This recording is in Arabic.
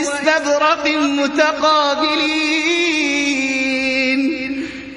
واستبرق متقابلين.